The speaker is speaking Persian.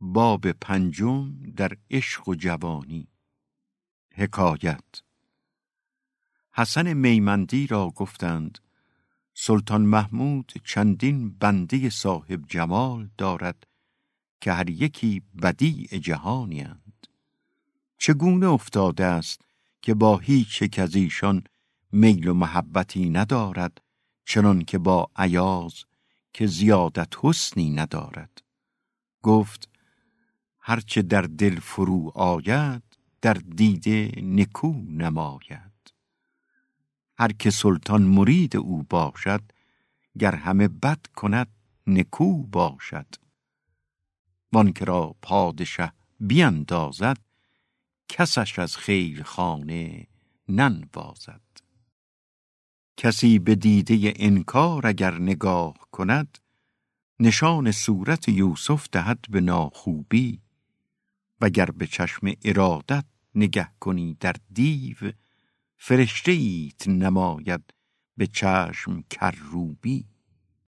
باب پنجم در عشق و جوانی. حکایت حسن میمندی را گفتند سلطان محمود چندین بنده صاحب جمال دارد که هر یکی بدیع جهانی اند. چگونه افتاده است که با هیچ یک از ایشان میل و محبتی ندارد چنان که با عیاز که زیادت حسنی ندارد؟ گفت هرچه در دل فرو آید در دیده نکو نماید. هر که سلطان مرید او باشد گر همه بد کند نکو باشد. وان که را پادشه بیندازد کسش از خیل خانه ننوازد. کسی به دیده انکار اگر نگاه کند نشان صورت یوسف دهد به ناخوبی. وگر به چشم ارادت نگه کنی در دیو فرشته ایت نماید به چشم کروبی.